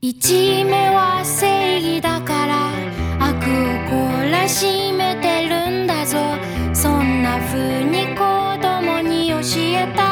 一目は正義だから悪を懲らしめてるんだぞ。そんな風に子供に教えた